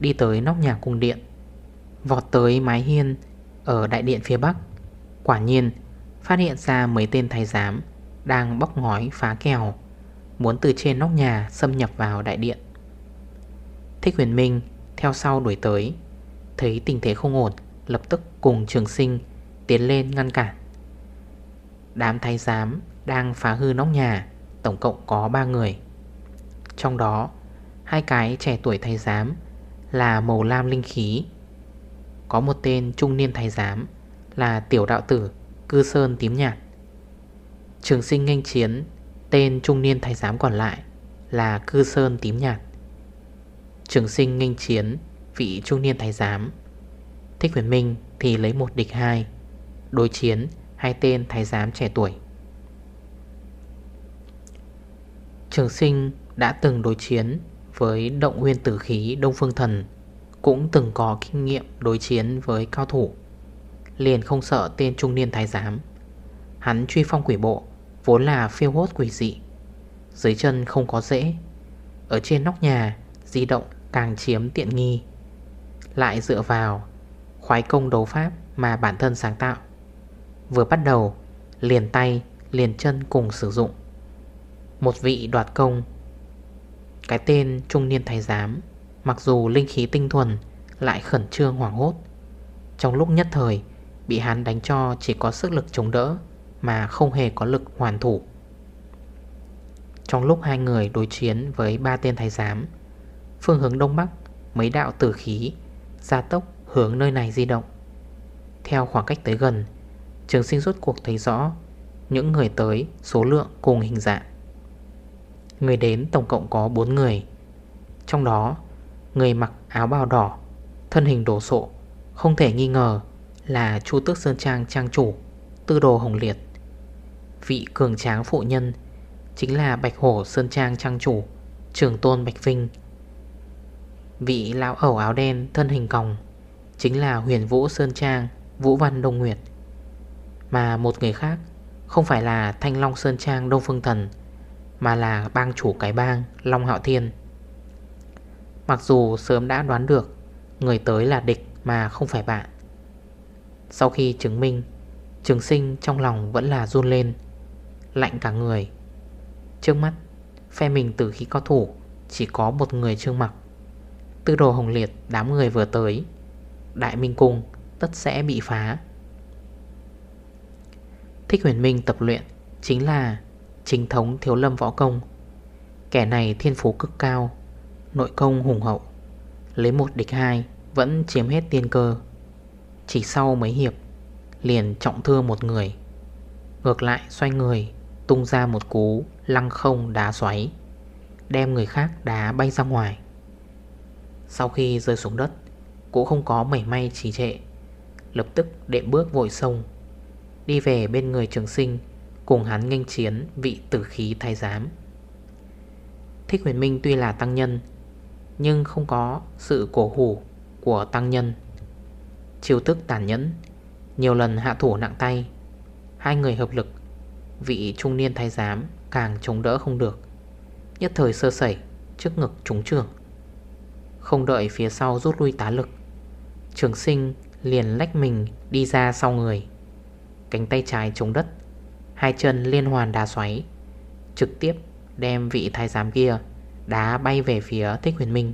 Đi tới nóc nhà cung điện, Vọt tới mái hiên Ở đại điện phía bắc. Quả nhiên, phát hiện ra mấy tên thái giám Đang bóc ngói phá kèo, Muốn từ trên nóc nhà xâm nhập vào đại điện. Thích huyền minh theo sau đuổi tới. Thấy tình thế không ổn, Lập tức cùng trường sinh Tiến lên ngăn cản. Đám thái giám đang phá hư nóc nhà, Tổng cộng có 3 người. Trong đó, Hai cái trẻ tuổi thái giám Là màu lam linh khí, Có một tên trung niên thái giám Là tiểu đạo tử Cư sơn tím nhạt. Trường sinh nghênh chiến, Tên trung niên thái giám còn lại Là cư sơn tím nhạt. Trường sinh nghênh chiến Vị trung niên thái giám. Thích huyền minh thì lấy một địch hai, Đối chiến hai tên thái giám trẻ tuổi. Trường sinh đã từng đối chiến với động nguyên tử khí Đông Phương Thần, Cũng từng có kinh nghiệm đối chiến với cao thủ. Liền không sợ tên trung niên thái giám. Hắn truy phong quỷ bộ, Vốn là phiêu hốt quỷ dị. Dưới chân không có dễ Ở trên nóc nhà Di động càng chiếm tiện nghi. Lại dựa vào Khoái công đấu pháp mà bản thân sáng tạo. Vừa bắt đầu, Liền tay, liền chân cùng sử dụng. Một vị đoạt công, Cái tên trung niên thái giám, Mặc dù linh khí tinh thuần, Lại khẩn trương hoảng hốt. Trong lúc nhất thời, Bị hắn đánh cho chỉ có sức lực chống đỡ Mà không hề có lực hoàn thủ. Trong lúc hai người đối chiến với ba tên thái giám, Phương hướng đông bắc, Mấy đạo tử khí Gia tốc hướng nơi này di động. Theo khoảng cách tới gần, Trường sinh rốt cuộc thấy rõ Những người tới, số lượng cùng hình dạng. Người đến tổng cộng có 4 người. Trong đó, Người mặc áo bào đỏ, Thân hình đổ sộ, Không thể nghi ngờ là Chu Tước Sơn Trang Trang Chủ, Tư Đồ Hồng Liệt. Vị cường tráng phụ nhân Chính là Bạch Hổ Sơn Trang Trang Chủ Trường Tôn Bạch Vinh. Vị lão ẩu áo đen thân hình còng, Chính là huyền vũ Sơn Trang, Vũ Văn Đông Nguyệt. Mà một người khác, Không phải là Thanh Long Sơn Trang Đông Phương Thần, Mà là bang chủ cái bang Long Hạo Thiên. Mặc dù sớm đã đoán được, Người tới là địch mà không phải bạn. Sau khi chứng minh, Trường sinh trong lòng vẫn là run lên, Lạnh cả người. Trước mắt, Phe mình từ khi có thủ, Chỉ có một người trương mặc. Tư đồ hồng liệt, đám người vừa tới. Đại Minh Cung, tất sẽ bị phá. Thích huyền minh tập luyện Chính là chính thống thiếu lâm võ công. Kẻ này thiên phú cực cao, Nội công hùng hậu. Lấy một địch hai, Vẫn chiếm hết tiên cơ. Chỉ sau mấy hiệp, Liền trọng thương một người. Ngược lại xoay người, Tung ra một cú lăng không đá xoáy, Đem người khác đá bay ra ngoài. Sau khi rơi xuống đất, cũng không có mảy may trì trệ. Lập tức đệm bước vội sông, Đi về bên người trường sinh, Cùng hắn nghênh chiến vị tử khí thái giám. Thích huyền minh tuy là tăng nhân, Nhưng không có sự cổ hủ của tăng nhân. Chiêu tức tàn nhẫn, Nhiều lần hạ thủ nặng tay, Hai người hợp lực, Vị trung niên thái giám càng chống đỡ không được. Nhất thời sơ sẩy, Trước ngực trúng trường. Không đợi phía sau rút lui tá lực. Trường sinh liền lách mình đi ra sau người. Cánh tay trái chống đất, Hai chân liên hoàn đá xoáy, Trực tiếp đem vị thái giám kia Đá bay về phía Thích Huyền Minh.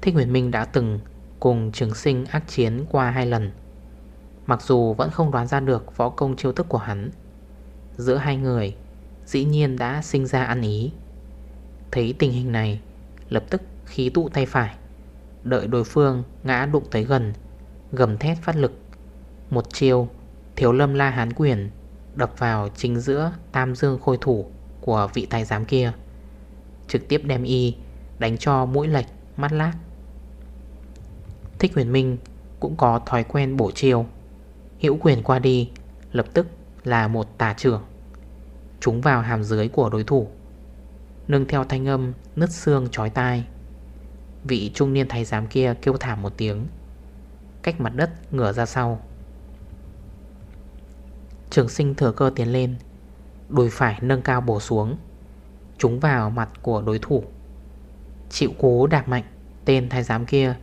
Thích Huyền Minh đã từng Cùng trường sinh ác chiến qua hai lần. Mặc dù vẫn không đoán ra được Võ công chiêu thức của hắn, Giữa hai người Dĩ nhiên đã sinh ra ăn ý. Thấy tình hình này Lập tức khí tụ tay phải, đợi đối phương ngã đụng tới gần, Gầm thét phát lực. Một chiêu, Thiếu lâm la hán quyền Đập vào chính giữa tam dương khôi thủ Của vị tài giám kia, Trực tiếp đem y Đánh cho mũi lệch, mắt lát. Thích huyền minh Cũng có thói quen bổ chiêu. Hữu quyền qua đi, Lập tức là một tà trưởng, Trúng vào hàm dưới của đối thủ. Nâng theo thanh âm Nứt xương chói tai. Vị trung niên thái giám kia kêu thảm một tiếng. Cách mặt đất ngửa ra sau. Trường sinh thừa cơ tiến lên, Đùi phải nâng cao bổ xuống, Trúng vào mặt của đối thủ. Chịu cố đạp mạnh, Tên thái giám kia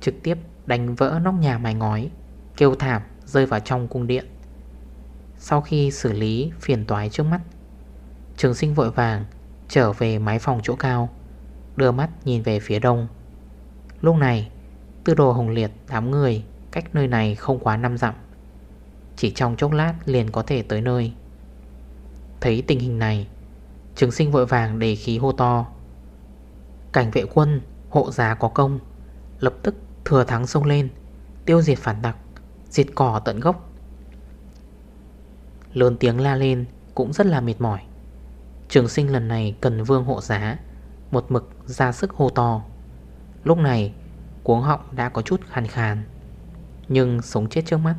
Trực tiếp đánh vỡ nóc nhà mái ngói, Kêu thảm rơi vào trong cung điện. Sau khi xử lý phiền toái trước mắt, Trường sinh vội vàng Trở về mái phòng chỗ cao. Đưa mắt nhìn về phía đông. Lúc này Tư đồ hồng liệt đám người Cách nơi này không quá 5 dặm. Chỉ trong chốc lát liền có thể tới nơi. Thấy tình hình này Trường sinh vội vàng để khí hô to. Cảnh vệ quân Hộ giá có công Lập tức thừa thắng sông lên Tiêu diệt phản đặc, Diệt cỏ tận gốc. Lớn tiếng la lên Cũng rất là mệt mỏi. Trường sinh lần này cần vương hộ giá một mực ra sức hô to. Lúc này, cuống họng đã có chút khàn khàn, Nhưng sống chết trước mắt,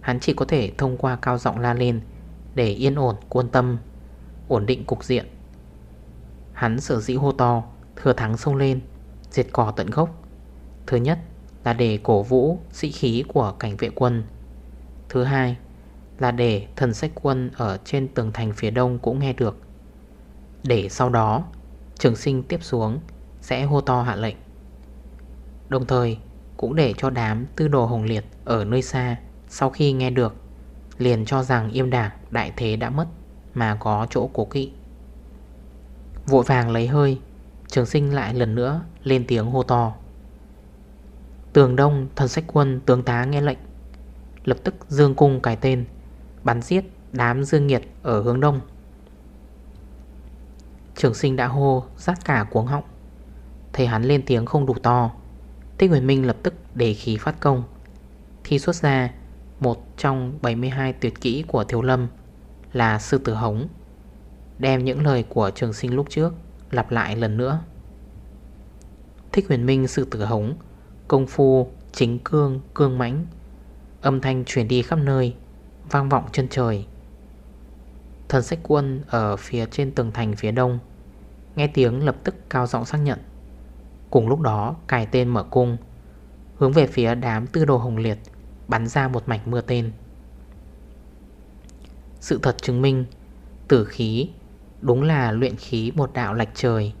Hắn chỉ có thể thông qua cao giọng la lên Để yên ổn quân tâm, Ổn định cục diện. Hắn sở dĩ hô to, Thừa thắng sông lên, Diệt cỏ tận gốc. Thứ nhất là để cổ vũ sĩ khí của cảnh vệ quân. Thứ hai là để thần sách quân ở trên tường thành phía đông cũng nghe được. Để sau đó trường sinh tiếp xuống, sẽ hô to hạ lệnh. Đồng thời, cũng để cho đám tư đồ hồng liệt ở nơi xa, Sau khi nghe được, Liền cho rằng im đảng đại thế đã mất, Mà có chỗ cố kỵ. Vội vàng lấy hơi, Trường sinh lại lần nữa lên tiếng hô to. Tường đông, thần sách quân, tướng tá nghe lệnh, Lập tức dương cung cài tên, Bắn giết đám dương nghiệt ở hướng đông. Trường sinh đã hô, rát cả cuống họng. Thấy hắn lên tiếng không đủ to, Tích Huyền Minh lập tức đề khí phát công. Thi xuất ra Một trong 72 tuyệt kỹ của Thiếu Lâm Là Sư Tử Hống, Đem những lời của trường sinh lúc trước Lặp lại lần nữa. Thích huyền minh, Sư Tử Hống, Công phu, chính cương cương mãnh, Âm thanh chuyển đi khắp nơi, Vang vọng chân trời. Thần sách quân ở phía trên tường thành phía đông. Nghe tiếng lập tức cao giọng xác nhận. Cùng lúc đó cài tên mở cung, Hướng về phía đám tư đồ hồng liệt, Bắn ra một mảnh mưa tên. Sự thật chứng minh, Tử khí Đúng là luyện khí một đạo lạch trời.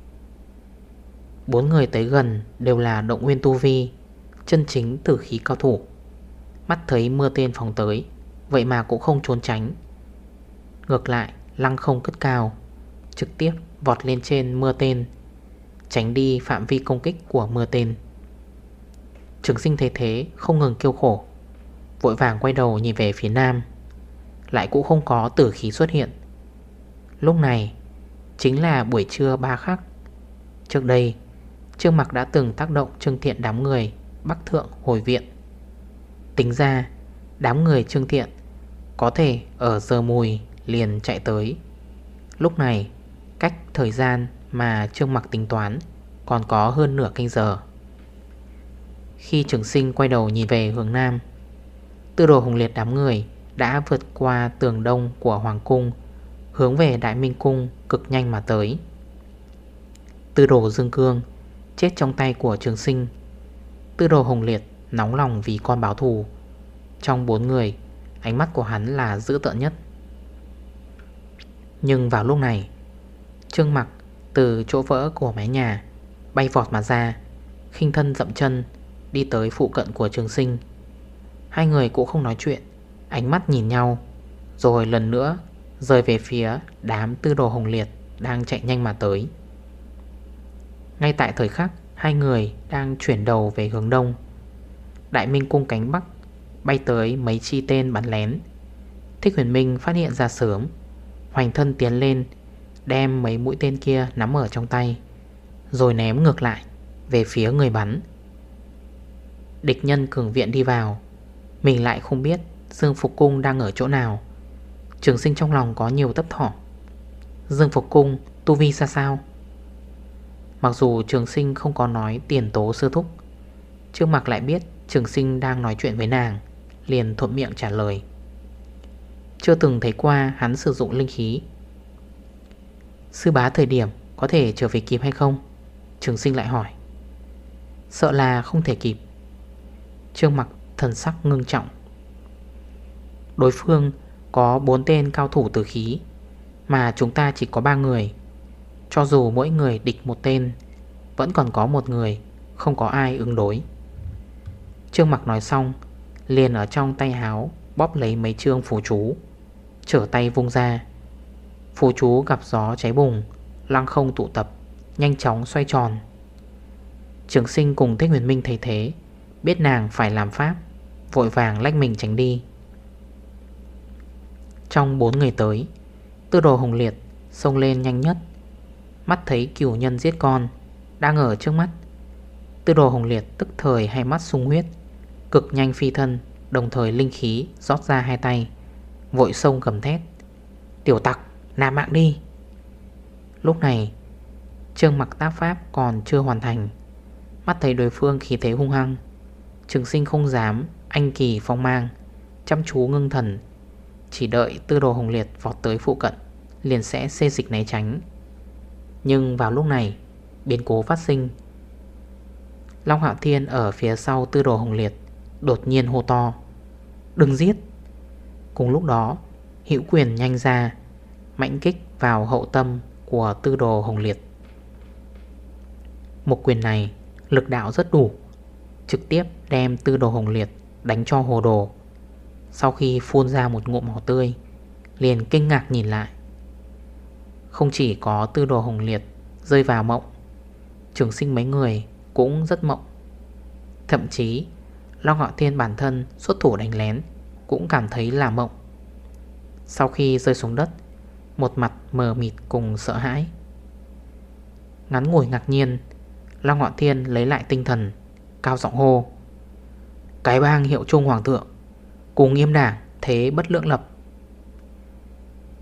Bốn người tới gần Đều là động nguyên tu vi, Chân chính tử khí cao thủ. Mắt thấy mưa tên phòng tới, Vậy mà cũng không trốn tránh. Ngược lại, lăng không cất cao, Trực tiếp vọt lên trên mưa tên, Tránh đi phạm vi công kích của mưa tên. Trường sinh thấy thế, không ngừng kêu khổ, Vội vàng quay đầu nhìn về phía nam, Lại cũng không có tử khí xuất hiện. Lúc này, Chính là buổi trưa ba khắc. Trước đây, Trương Mạc đã từng tác động Trương Thiện đám người Bắc Thượng hồi viện. Tính ra, Đám người Trương Thiện Có thể ở giờ mùi liền chạy tới. Lúc này, Cách thời gian mà Trương Mặc tính toán Còn có hơn nửa canh giờ. Khi trường sinh quay đầu nhìn về hướng Nam, Tư đồ hùng liệt đám người Đã vượt qua tường đông của Hoàng Cung, Hướng về Đại Minh Cung cực nhanh mà tới. Tư đồ Dương Cương Chết trong tay của trường sinh. Tư đồ hùng liệt nóng lòng vì con báo thù. Trong bốn người, Ánh mắt của hắn là dữ tợn nhất. Nhưng vào lúc này, Trương Mặc từ chỗ vỡ của mái nhà Bay vọt mà ra, khinh thân dậm chân Đi tới phụ cận của trường sinh. Hai người cũng không nói chuyện, Ánh mắt nhìn nhau, Rồi lần nữa rời về phía đám tư đồ hồng liệt Đang chạy nhanh mà tới. Ngay tại thời khắc, Hai người đang chuyển đầu về hướng đông. Đại Minh cung cánh Bắc Bay tới mấy chi tên bắn lén. Thích huyền minh phát hiện ra sớm Hoành thân tiến lên, Đem mấy mũi tên kia nắm ở trong tay, Rồi ném ngược lại Về phía người bắn. Địch nhân cường viện đi vào, Mình lại không biết Dương Phục Cung đang ở chỗ nào. Trường sinh trong lòng có nhiều tấp thỏm. Dương Phục Cung, Tu Vi ra sao? Mặc dù trường sinh không có nói tiền tố sư thúc, Trước mặt lại biết trường sinh đang nói chuyện với nàng, Liền thuận miệng trả lời. Chưa từng thấy qua hắn sử dụng linh khí. Sư bá thời điểm có thể trở về kịp hay không? Trường sinh lại hỏi. Sợ là không thể kịp. Trương mặc thần sắc ngưng trọng. Đối phương có 4 tên cao thủ tử khí, Mà chúng ta chỉ có 3 người. Cho dù mỗi người địch một tên, Vẫn còn có một người, Không có ai ứng đối. Trương mặc nói xong, Liền ở trong tay háo Bóp lấy mấy chương phù chú. Trở tay vung ra. Phù chú gặp gió cháy bùng, Lăng không tụ tập, Nhanh chóng xoay tròn. Trường sinh cùng Thích Huyền Minh thấy thế, Biết nàng phải làm pháp, Vội vàng lách mình tránh đi. Trong bốn người tới, Tư đồ hồng liệt Xông lên nhanh nhất. Mắt thấy cửu nhân giết con, Đang ở trước mắt. Tư đồ hồng liệt tức thời hai mắt sung huyết, Cực nhanh phi thân, Đồng thời linh khí rót ra hai tay. Vội sông cầm thét. Tiểu tặc, nạp mạng đi. Lúc này, Trương mặc tác pháp còn chưa hoàn thành, Mắt thấy đối phương khí thế hung hăng, Trường sinh không dám, Anh kỳ phong mang, Chăm chú ngưng thần, Chỉ đợi tư đồ hồng liệt vọt tới phụ cận, Liền sẽ xê dịch né tránh. Nhưng vào lúc này, Biến cố phát sinh. Long Hạo Thiên ở phía sau tư đồ hồng liệt Đột nhiên hô to, Đừng giết! Cùng lúc đó, Hữu quyền nhanh ra Mạnh kích vào hậu tâm của tư đồ hồng liệt. Một quyền này Lực đạo rất đủ, Trực tiếp đem tư đồ hồng liệt Đánh cho hồ đồ. Sau khi phun ra một ngụm máu tươi, Liền kinh ngạc nhìn lại. Không chỉ có tư đồ hồng liệt Rơi vào mộng, Trường sinh mấy người cũng rất mộng. Thậm chí, Long Ngọ Thiên bản thân xuất thủ đánh lén cũng cảm thấy là mộng. Sau khi rơi xuống đất, Một mặt mờ mịt cùng sợ hãi. Ngắn ngồi ngạc nhiên Long Ngọ Thiên lấy lại tinh thần, Cao giọng hô, Cái bang hiệu trung hoàng thượng, Cùng nghiêm đảng thế bất lượng lập.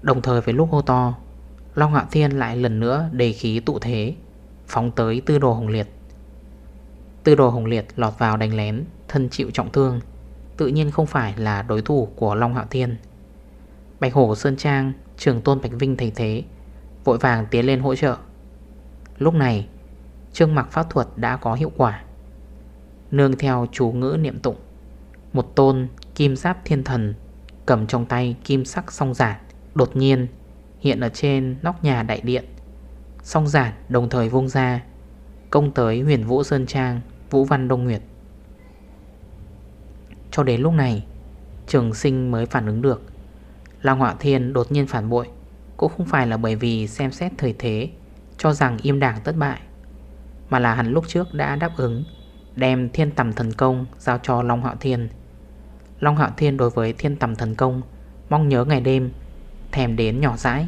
Đồng thời với lúc hô to Long Ngọ Thiên lại lần nữa đề khí tụ thế, Phóng tới tư đồ hồng liệt. Tư đồ hồng liệt lọt vào đánh lén, Thân chịu trọng thương. Tự nhiên không phải là đối thủ của Long Hạo Thiên. Bạch Hổ Sơn Trang, Trường Tôn Bạch Vinh thành thế, Vội vàng tiến lên hỗ trợ. Lúc này, Trương mặc pháp thuật đã có hiệu quả. Nương theo chú ngữ niệm tụng, Một tôn kim giáp thiên thần Cầm trong tay kim sắc song giản Đột nhiên hiện ở trên nóc nhà đại điện. Song giản đồng thời vung ra, Công tới huyền vũ Sơn Trang, Vũ Văn Đông Nguyệt. Cho đến lúc này, Trường sinh mới phản ứng được. Long Họa Thiên đột nhiên phản bội, Cũng không phải là bởi vì xem xét thời thế, Cho rằng im đảng thất bại, Mà là hắn lúc trước đã đáp ứng, Đem thiên tầm thần công Giao cho Long Hạo Thiên. Long Hạo Thiên đối với thiên tầm thần công, Mong nhớ ngày đêm, Thèm đến nhỏ rãi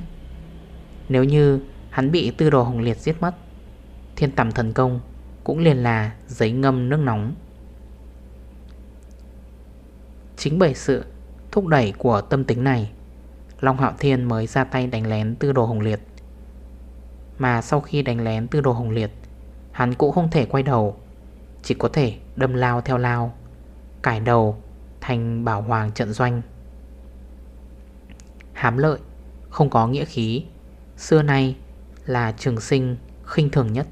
Nếu như hắn bị tư đồ hồng liệt giết mất, Thiên tầm thần công Cũng liền là giấy ngâm nước nóng. Chính bởi sự thúc đẩy của tâm tính này, Long Hạo Thiên mới ra tay đánh lén tư đồ hồng liệt. Mà sau khi đánh lén tư đồ hồng liệt, Hắn cũng không thể quay đầu, Chỉ có thể đâm lao theo lao, Cải đầu thành bảo hoàng trận doanh. Hám lợi Không có nghĩa khí, Xưa nay là trường sinh khinh thường nhất.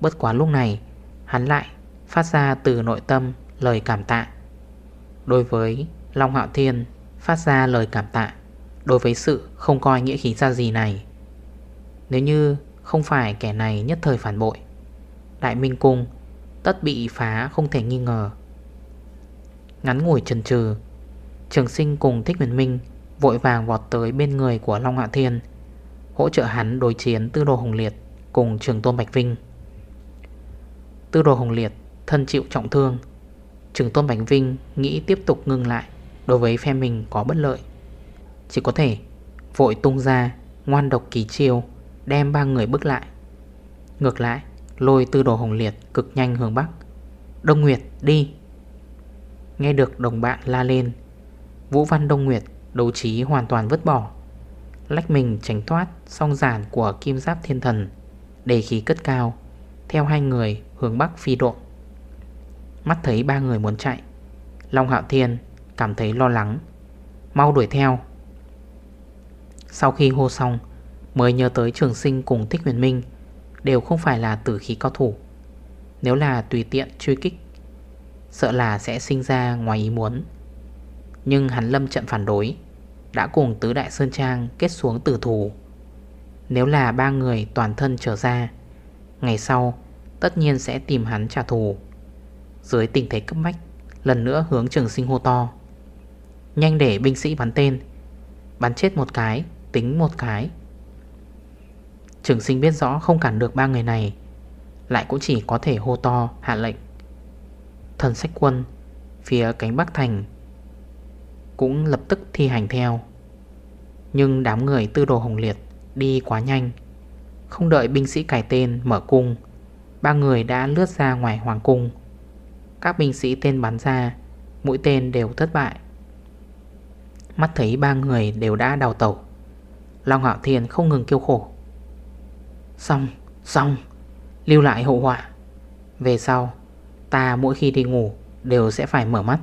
Bất quá lúc này, Hắn lại phát ra từ nội tâm lời cảm tạ. Đối với Long Hạo Thiên, Phát ra lời cảm tạ. Đối với sự không coi nghĩa khí ra gì này, Nếu như không phải kẻ này nhất thời phản bội, Đại Minh Cung Tất bị phá không thể nghi ngờ. Ngắn ngủi trần trừ Trường sinh cùng Thích Huyền Minh Vội vàng vọt tới bên người của Long Hạo Thiên, Hỗ trợ hắn đối chiến Tư Đồ Hồng Liệt Cùng Trường Tôn Bạch Vinh. Tư Đồ Hồng Liệt Thân chịu trọng thương Trường Tôn Bánh Vinh nghĩ tiếp tục ngừng lại, Đối với phe mình có bất lợi. Chỉ có thể vội tung ra Ngoan độc kỳ chiêu, Đem ba người bước lại. Ngược lại, lôi tư đồ hồng liệt cực nhanh hướng Bắc. Đông Nguyệt, đi! Nghe được đồng bạn la lên, Vũ Văn Đông Nguyệt đấu trí hoàn toàn vứt bỏ. Lách mình tránh thoát song giản của kim giáp thiên thần, Đề khí cất cao, Theo hai người hướng bắc phi độn Mắt thấy ba người muốn chạy. Long Hạo Thiên cảm thấy lo lắng. Mau đuổi theo. Sau khi hô xong, Mới nhớ tới trường sinh cùng Thích Huyền Minh, Đều không phải là tử khí cao thủ. Nếu là tùy tiện truy kích, Sợ là sẽ sinh ra ngoài ý muốn. Nhưng hắn lâm trận phản đối, Đã cùng Tứ Đại Sơn Trang kết xuống tử thủ Nếu là ba người toàn thân trở ra, Ngày sau Tất nhiên sẽ tìm hắn trả thù. Dưới tình thế cấp bách, Lần nữa hướng trường sinh hô to. Nhanh để binh sĩ bắn tên, Bắn chết một cái, Tính một cái. Trường sinh biết rõ không cản được ba người này, Lại cũng chỉ có thể hô to, hạ lệnh. Thần sách quân, Phía cánh Bắc Thành, Cũng lập tức thi hành theo. Nhưng đám người tư đồ hồng liệt Đi quá nhanh. Không đợi binh sĩ cải tên, mở cung, Ba người đã lướt ra ngoài hoàng cung. Các binh sĩ tên bắn ra Mũi tên đều thất bại. Mắt thấy ba người đều đã đào tẩu Long Hạo Thiên không ngừng kêu khổ. Xong, xong Lưu lại hậu họa. Về sau Ta mỗi khi đi ngủ Đều sẽ phải mở mắt.